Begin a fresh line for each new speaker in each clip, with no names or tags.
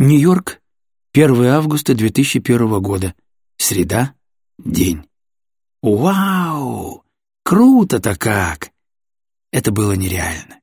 Нью-Йорк, 1 августа 2001 года. Среда, день. Вау! Круто-то как! Это было нереально.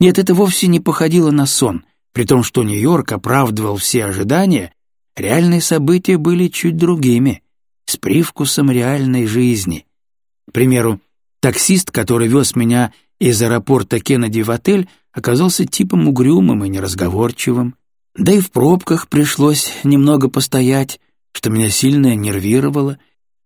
Нет, это вовсе не походило на сон. При том, что Нью-Йорк оправдывал все ожидания, реальные события были чуть другими, с привкусом реальной жизни. К примеру, таксист, который вез меня из аэропорта Кеннеди в отель, оказался типом угрюмым и неразговорчивым. Да и в пробках пришлось немного постоять, что меня сильно нервировало.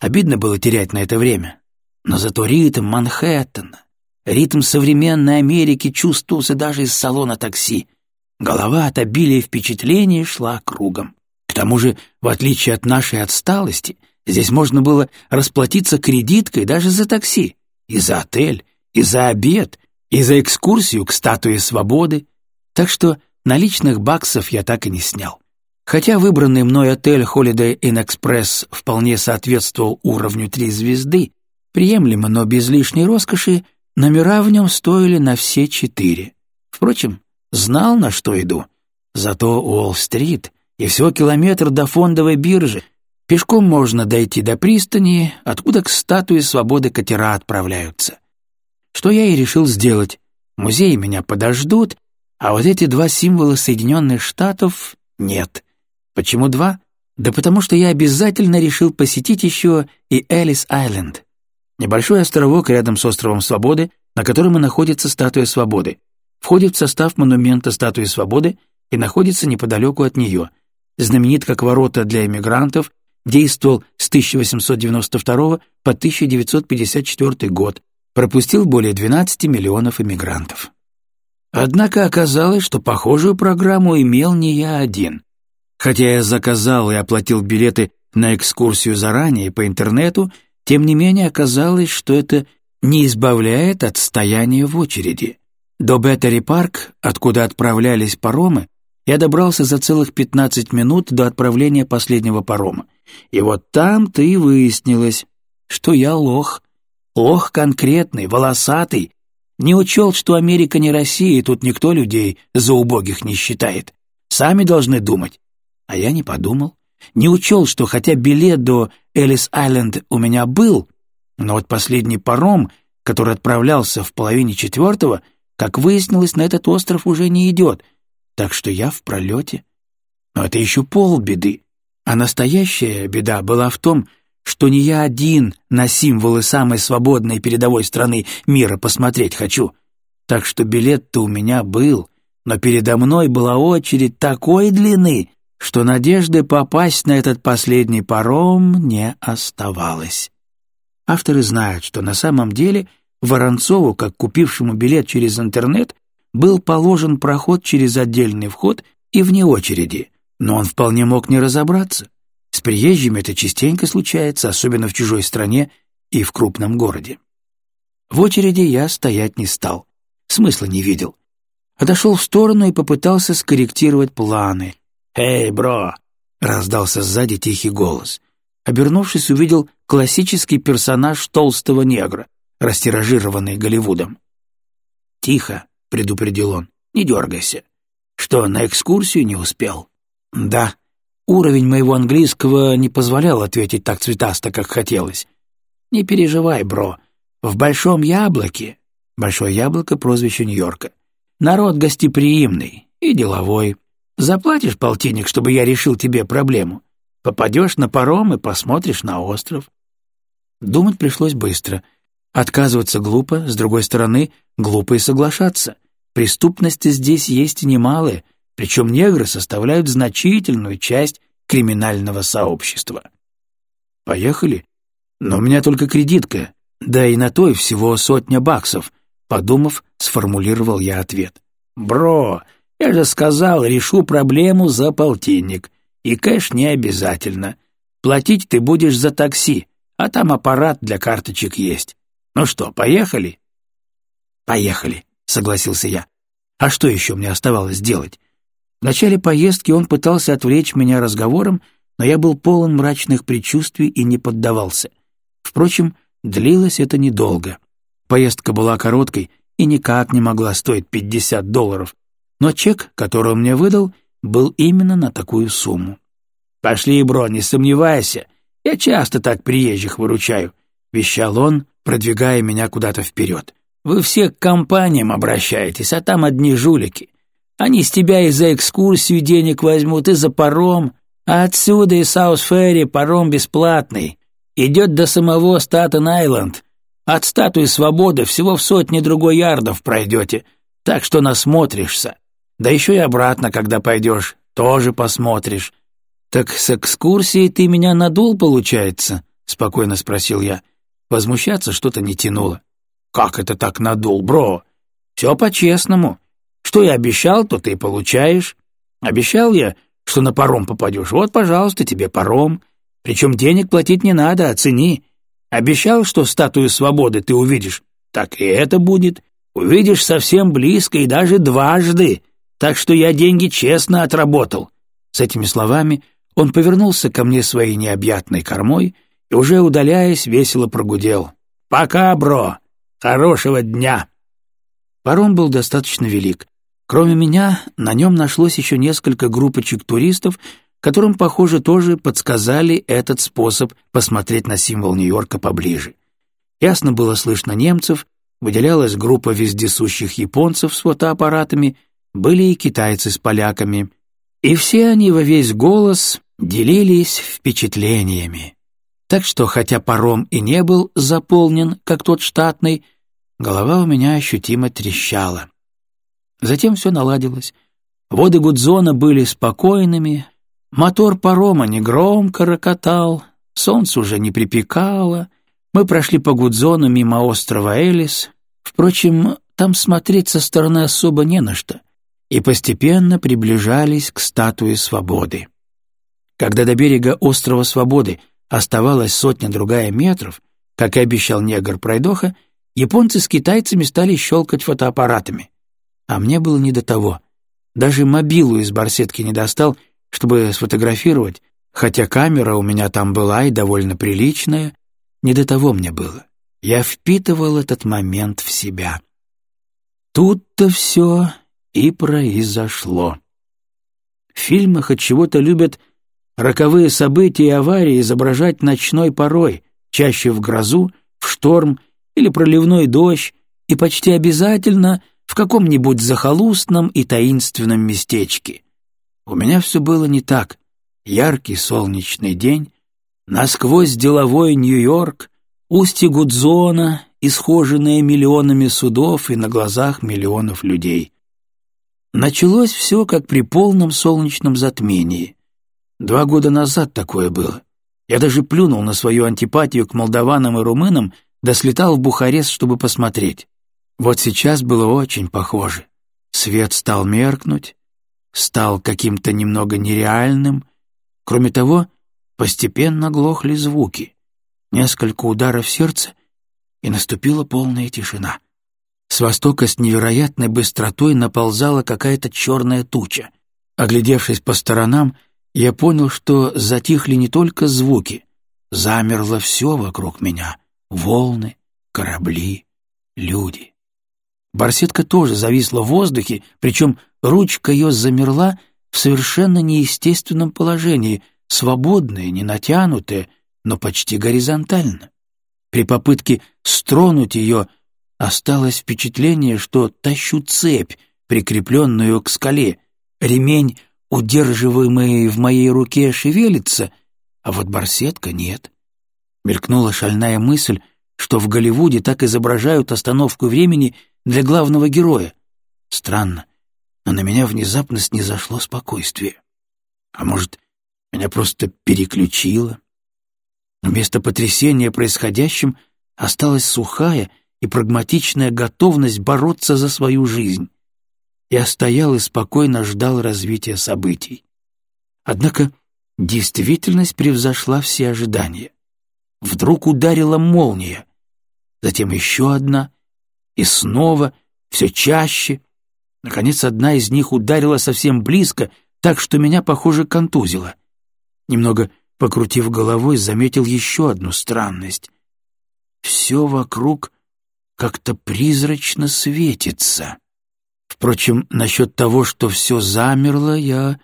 Обидно было терять на это время. Но зато ритм Манхэттена, ритм современной Америки чувствовался даже из салона такси. Голова от обилия впечатлений шла кругом. К тому же, в отличие от нашей отсталости, здесь можно было расплатиться кредиткой даже за такси, и за отель, и за обед, и за экскурсию к статуе свободы. Так что наличных баксов я так и не снял. Хотя выбранный мной отель Holiday Inn Express вполне соответствовал уровню три звезды, приемлемо, но без лишней роскоши, номера в нем стоили на все четыре. Впрочем, знал, на что иду. Зато Уолл-стрит и всего километр до фондовой биржи. Пешком можно дойти до пристани, откуда к статуе свободы катера отправляются. Что я и решил сделать. Музеи меня подождут, а вот эти два символа Соединенных Штатов нет. Почему два? Да потому что я обязательно решил посетить еще и Элис-Айленд. Небольшой островок рядом с островом Свободы, на котором и находится статуя Свободы. Входит в состав монумента статуи Свободы и находится неподалеку от нее. Знаменит как ворота для эмигрантов, действовал с 1892 по 1954 год, пропустил более 12 миллионов эмигрантов. Однако оказалось, что похожую программу имел не я один. Хотя я заказал и оплатил билеты на экскурсию заранее по интернету, тем не менее оказалось, что это не избавляет от стояния в очереди. До Беттери-парк, откуда отправлялись паромы, я добрался за целых 15 минут до отправления последнего парома. И вот там-то и выяснилось, что я лох. Лох конкретный, волосатый. Не учел, что Америка не Россия, и тут никто людей за убогих не считает. Сами должны думать. А я не подумал. Не учел, что хотя билет до Элис-Айленд у меня был, но вот последний паром, который отправлялся в половине четвертого, как выяснилось, на этот остров уже не идет, так что я в пролете. Но это еще полбеды. А настоящая беда была в том, что не я один на символы самой свободной передовой страны мира посмотреть хочу. Так что билет-то у меня был, но передо мной была очередь такой длины, что надежды попасть на этот последний паром не оставалось. Авторы знают, что на самом деле Воронцову, как купившему билет через интернет, был положен проход через отдельный вход и вне очереди, но он вполне мог не разобраться. С приезжими это частенько случается, особенно в чужой стране и в крупном городе. В очереди я стоять не стал, смысла не видел. Отошел в сторону и попытался скорректировать планы. «Эй, бро!» — раздался сзади тихий голос. Обернувшись, увидел классический персонаж толстого негра, растиражированный Голливудом. «Тихо», — предупредил он, — «не дергайся». «Что, на экскурсию не успел?» «Да», Уровень моего английского не позволял ответить так цветасто, как хотелось. «Не переживай, бро. В Большом Яблоке...» Большое Яблоко — прозвище Нью-Йорка. «Народ гостеприимный и деловой. Заплатишь полтинник, чтобы я решил тебе проблему. Попадешь на паром и посмотришь на остров». Думать пришлось быстро. Отказываться глупо, с другой стороны, глупо и соглашаться. Преступности здесь есть немалые — причем негры составляют значительную часть криминального сообщества. Поехали? Но у меня только кредитка, да и на той всего сотня баксов, подумав, сформулировал я ответ. Бро, я же сказал, решу проблему за полтинник, и кэш не обязательно. Платить ты будешь за такси, а там аппарат для карточек есть. Ну что, поехали? Поехали, согласился я. А что еще мне оставалось делать? В начале поездки он пытался отвлечь меня разговором, но я был полон мрачных предчувствий и не поддавался. Впрочем, длилось это недолго. Поездка была короткой и никак не могла стоить 50 долларов, но чек, который он мне выдал, был именно на такую сумму. «Пошли, бро, не сомневайся. Я часто так приезжих выручаю», — вещал он, продвигая меня куда-то вперед. «Вы все к компаниям обращаетесь, а там одни жулики. Они с тебя и за экскурсию денег возьмут, и за паром, а отсюда и Саус-Ферри паром бесплатный. Идет до самого Статен-Айленд. От статуи свободы всего в сотне-другой ярдов пройдете, так что насмотришься. Да еще и обратно, когда пойдешь, тоже посмотришь. «Так с экскурсией ты меня надул, получается?» — спокойно спросил я. Возмущаться что-то не тянуло. «Как это так надул, бро? Все по-честному. Что я обещал, то ты получаешь. Обещал я, что на паром попадешь. Вот, пожалуйста, тебе паром. Причем денег платить не надо, оцени. Обещал, что статую свободы ты увидишь. Так и это будет. Увидишь совсем близко и даже дважды. Так что я деньги честно отработал». С этими словами он повернулся ко мне своей необъятной кормой и, уже удаляясь, весело прогудел. «Пока, бро! Хорошего дня!» Паром был достаточно велик. Кроме меня, на нем нашлось еще несколько группочек туристов, которым, похоже, тоже подсказали этот способ посмотреть на символ Нью-Йорка поближе. Ясно было слышно немцев, выделялась группа вездесущих японцев с фотоаппаратами, были и китайцы с поляками. И все они во весь голос делились впечатлениями. Так что, хотя паром и не был заполнен, как тот штатный, голова у меня ощутимо трещала. Затем все наладилось. Воды Гудзона были спокойными, мотор парома негромко рокотал, солнце уже не припекало, мы прошли по Гудзону мимо острова Элис. Впрочем, там смотреть со стороны особо не на что, и постепенно приближались к статуе свободы. Когда до берега острова Свободы оставалась сотня-другая метров, как и обещал негр-пройдоха, японцы с китайцами стали щелкать фотоаппаратами. А мне было не до того. Даже мобилу из барсетки не достал, чтобы сфотографировать, хотя камера у меня там была и довольно приличная. Не до того мне было. Я впитывал этот момент в себя. Тут-то все и произошло. В фильмах от чего-то любят роковые события и аварии изображать ночной порой, чаще в грозу, в шторм или проливной дождь, и почти обязательно в каком-нибудь захолустном и таинственном местечке. У меня все было не так. Яркий солнечный день, насквозь деловой Нью-Йорк, устье Гудзона, исхоженные миллионами судов и на глазах миллионов людей. Началось все как при полном солнечном затмении. Два года назад такое было. Я даже плюнул на свою антипатию к молдаванам и румынам, да слетал в Бухарест, чтобы посмотреть. Вот сейчас было очень похоже. Свет стал меркнуть, стал каким-то немного нереальным. Кроме того, постепенно глохли звуки. Несколько ударов сердца, и наступила полная тишина. С востока с невероятной быстротой наползала какая-то черная туча. Оглядевшись по сторонам, я понял, что затихли не только звуки, замерло все вокруг меня — волны, корабли, люди. Барсетка тоже зависла в воздухе, причем ручка ее замерла в совершенно неестественном положении, свободная, не натянутая, но почти горизонтально. При попытке стронуть ее осталось впечатление, что тащу цепь, прикрепленную к скале. Ремень удерживаемый в моей руке, шевелится, а вот барсетка нет. Мелькнула шальная мысль, что в Голливуде так изображают остановку времени для главного героя. Странно, но на меня внезапно снизошло спокойствие. А может, меня просто переключило? Вместо потрясения происходящим осталась сухая и прагматичная готовность бороться за свою жизнь. Я стоял и спокойно ждал развития событий. Однако действительность превзошла все ожидания. Вдруг ударила молния, затем еще одна, и снова, все чаще. Наконец, одна из них ударила совсем близко, так что меня, похоже, контузило. Немного покрутив головой, заметил еще одну странность. Все вокруг как-то призрачно светится. Впрочем, насчет того, что все замерло, я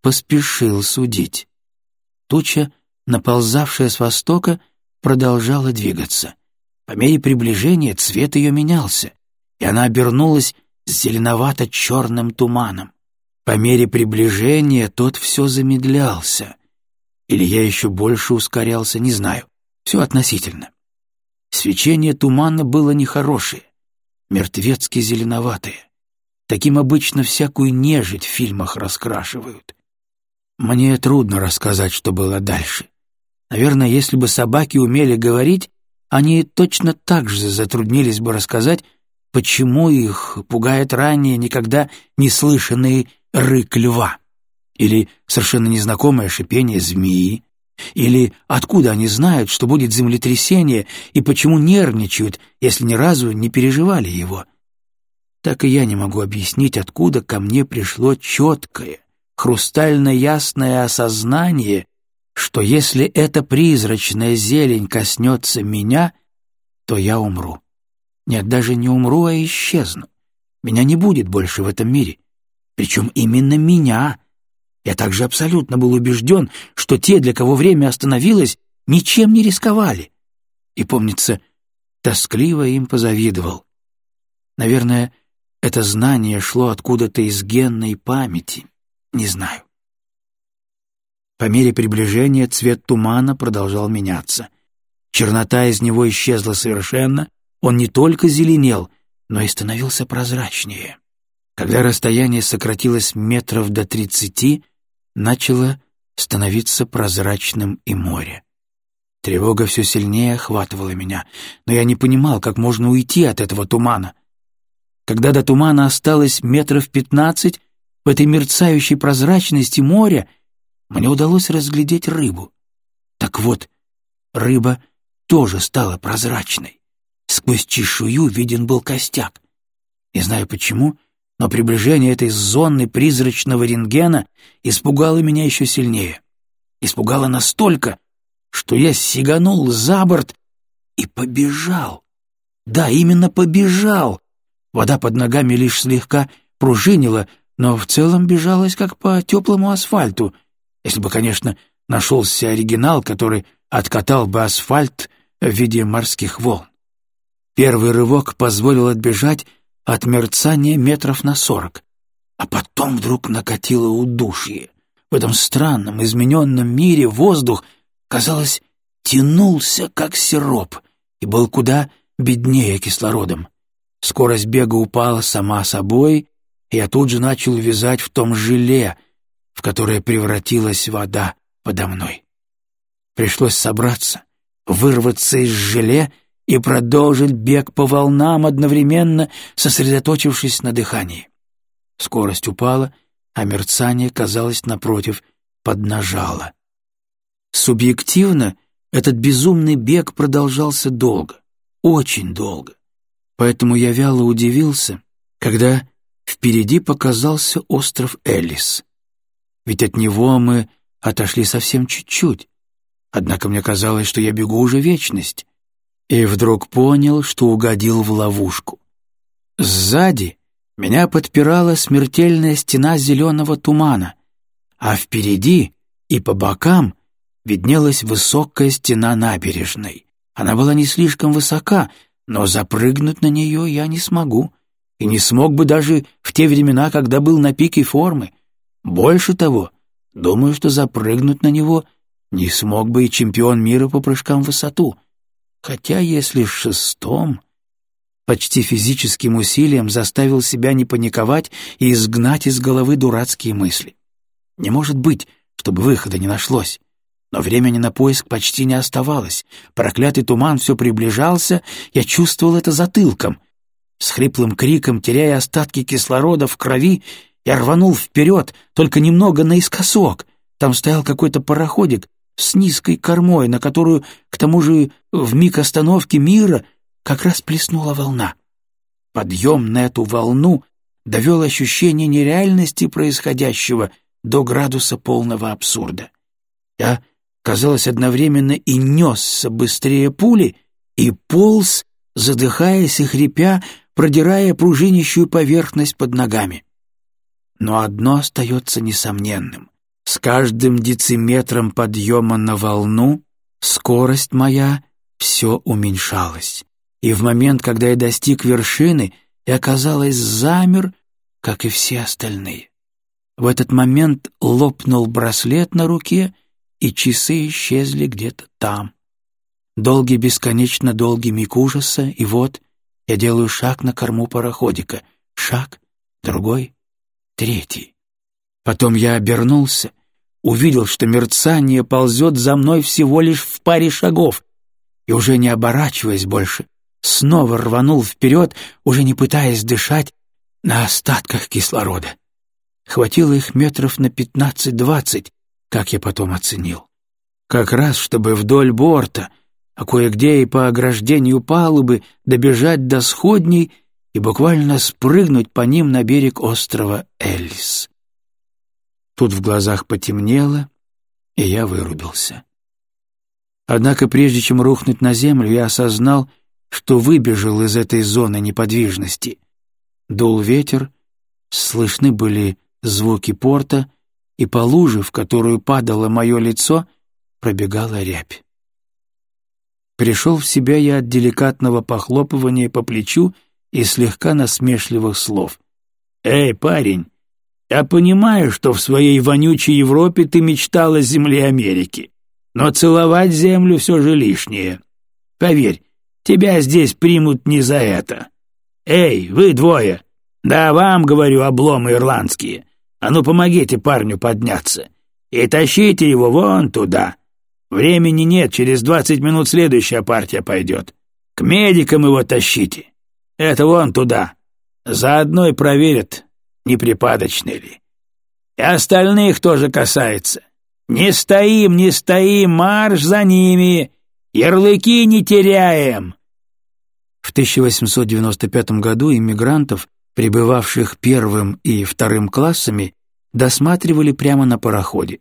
поспешил судить. Туча, наползавшая с востока, продолжала двигаться. По мере приближения цвет ее менялся, и она обернулась зеленовато-черным туманом. По мере приближения тот все замедлялся. Или я еще больше ускорялся, не знаю. Все относительно. Свечение тумана было нехорошее, мертвецки зеленоватое. Таким обычно всякую нежить в фильмах раскрашивают. Мне трудно рассказать, что было дальше. Наверное, если бы собаки умели говорить, они точно так же затруднились бы рассказать, почему их пугает ранее никогда не слышанный рык льва, или совершенно незнакомое шипение змеи, или откуда они знают, что будет землетрясение, и почему нервничают, если ни разу не переживали его. Так и я не могу объяснить, откуда ко мне пришло четкое, хрустально-ясное осознание, что если эта призрачная зелень коснется меня, то я умру. Нет, даже не умру, а исчезну. Меня не будет больше в этом мире. Причем именно меня. Я также абсолютно был убежден, что те, для кого время остановилось, ничем не рисковали. И, помнится, тоскливо им позавидовал. Наверное, это знание шло откуда-то из генной памяти. Не знаю. По мере приближения цвет тумана продолжал меняться. Чернота из него исчезла совершенно, он не только зеленел, но и становился прозрачнее. Когда расстояние сократилось метров до тридцати, начало становиться прозрачным и море. Тревога все сильнее охватывала меня, но я не понимал, как можно уйти от этого тумана. Когда до тумана осталось метров пятнадцать, в этой мерцающей прозрачности моря мне удалось разглядеть рыбу. Так вот, рыба тоже стала прозрачной. Сквозь чешую виден был костяк. Не знаю почему, но приближение этой зоны призрачного рентгена испугало меня еще сильнее. Испугало настолько, что я сиганул за борт и побежал. Да, именно побежал. Вода под ногами лишь слегка пружинила, но в целом бежалась как по теплому асфальту, если бы, конечно, нашелся оригинал, который откатал бы асфальт в виде морских волн. Первый рывок позволил отбежать от мерцания метров на сорок, а потом вдруг накатило удушье. В этом странном, измененном мире воздух, казалось, тянулся, как сироп, и был куда беднее кислородом. Скорость бега упала сама собой, и я тут же начал вязать в том желе, в которое превратилась вода подо мной. Пришлось собраться, вырваться из желе и продолжить бег по волнам, одновременно сосредоточившись на дыхании. Скорость упала, а мерцание, казалось, напротив, поднажало. Субъективно этот безумный бег продолжался долго, очень долго. Поэтому я вяло удивился, когда впереди показался остров Элис. Ведь от него мы отошли совсем чуть-чуть. Однако мне казалось, что я бегу уже вечность и вдруг понял, что угодил в ловушку. Сзади меня подпирала смертельная стена зеленого тумана, а впереди и по бокам виднелась высокая стена набережной. Она была не слишком высока, но запрыгнуть на нее я не смогу, и не смог бы даже в те времена, когда был на пике формы. Больше того, думаю, что запрыгнуть на него не смог бы и чемпион мира по прыжкам в высоту — Хотя если шестом... Почти физическим усилием заставил себя не паниковать и изгнать из головы дурацкие мысли. Не может быть, чтобы выхода не нашлось. Но времени на поиск почти не оставалось. Проклятый туман все приближался, я чувствовал это затылком. С хриплым криком, теряя остатки кислорода в крови, я рванул вперед, только немного наискосок. Там стоял какой-то пароходик, с низкой кормой, на которую, к тому же, в миг остановки мира как раз плеснула волна. Подъем на эту волну довел ощущение нереальности происходящего до градуса полного абсурда. Я, казалось, одновременно и несся быстрее пули, и полз, задыхаясь и хрипя, продирая пружинищую поверхность под ногами. Но одно остается несомненным. С каждым дециметром подъема на волну скорость моя все уменьшалась. И в момент, когда я достиг вершины, я, казалось, замер, как и все остальные. В этот момент лопнул браслет на руке, и часы исчезли где-то там. Долгий, бесконечно долгий миг ужаса, и вот я делаю шаг на корму пароходика. Шаг, другой, третий. Потом я обернулся, увидел, что мерцание ползет за мной всего лишь в паре шагов, и уже не оборачиваясь больше, снова рванул вперед, уже не пытаясь дышать на остатках кислорода. Хватило их метров на пятнадцать-двадцать, как я потом оценил. Как раз, чтобы вдоль борта, а кое-где и по ограждению палубы добежать до сходней и буквально спрыгнуть по ним на берег острова Эллис. Тут в глазах потемнело, и я вырубился. Однако прежде чем рухнуть на землю, я осознал, что выбежал из этой зоны неподвижности. Дул ветер, слышны были звуки порта, и по луже, в которую падало мое лицо, пробегала рябь. Пришел в себя я от деликатного похлопывания по плечу и слегка насмешливых слов. «Эй, парень, я понимаю, что в своей вонючей Европе ты мечтал о земле Америки, но целовать землю все же лишнее. Поверь, тебя здесь примут не за это. Эй, вы двое! Да вам, говорю, обломы ирландские!» А ну помогите парню подняться и тащите его вон туда. Времени нет, через двадцать минут следующая партия пойдет. К медикам его тащите. Это вон туда. Заодно и проверят, не припадочный ли. И остальных тоже касается. Не стоим, не стоим, марш за ними. Ярлыки не теряем. В 1895 году иммигрантов прибывавших первым и вторым классами, досматривали прямо на пароходе.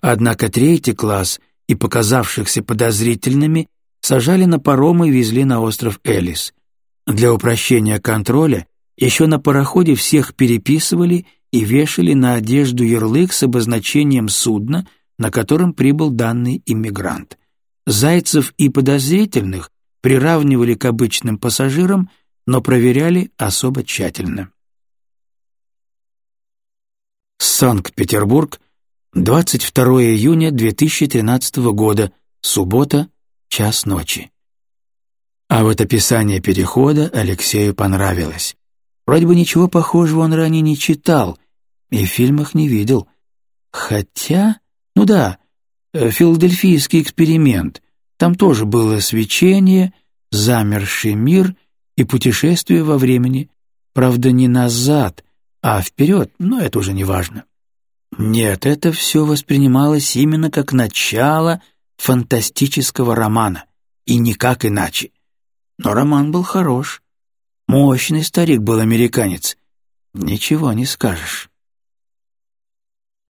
Однако третий класс и показавшихся подозрительными сажали на паром и везли на остров Элис. Для упрощения контроля еще на пароходе всех переписывали и вешали на одежду ярлык с обозначением судна, на котором прибыл данный иммигрант. Зайцев и подозрительных приравнивали к обычным пассажирам – но проверяли особо тщательно. Санкт-Петербург, 22 июня 2013 года, суббота, час ночи. А вот описание перехода Алексею понравилось. Вроде бы ничего похожего он ранее не читал и в фильмах не видел. Хотя, ну да, э, филадельфийский эксперимент. Там тоже было свечение, замерший мир и путешествие во времени, правда, не назад, а вперед, но это уже не важно. Нет, это все воспринималось именно как начало фантастического романа, и никак иначе. Но роман был хорош. Мощный старик был американец. Ничего не скажешь.